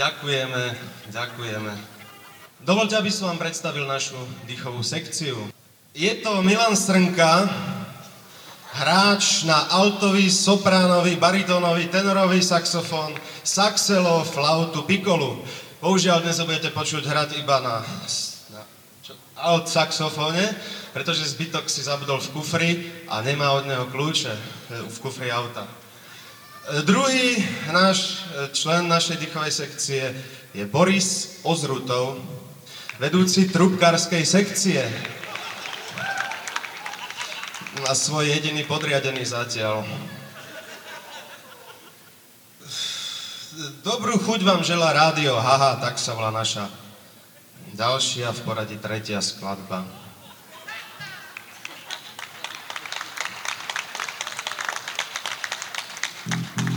Ďakujeme, ďakujeme. Dovolte, aby som vám predstavil našu dýchovú sekciu. Je to Milan Srnka, hráč na altový, sopránový, baritónový, tenorový saxofón, saxelo, flautu, pikolu. Bohužiaľ dnes ho budete počuť hrať iba na, na čo, alt saxofóne, pretože zbytok si zabudol v kufri a nemá od neho kľúče e, v kufri auta. Druhý náš e, člen našej dýchovej sekcie je Boris Ozrutov, vedúci trubkárskej sekcie. A svoj jediný podriadený zatiaľ. Dobrú chuť vám želá rádio, haha, tak sa volá naša ďalšia v poradí tretia skladba. Mm-hmm.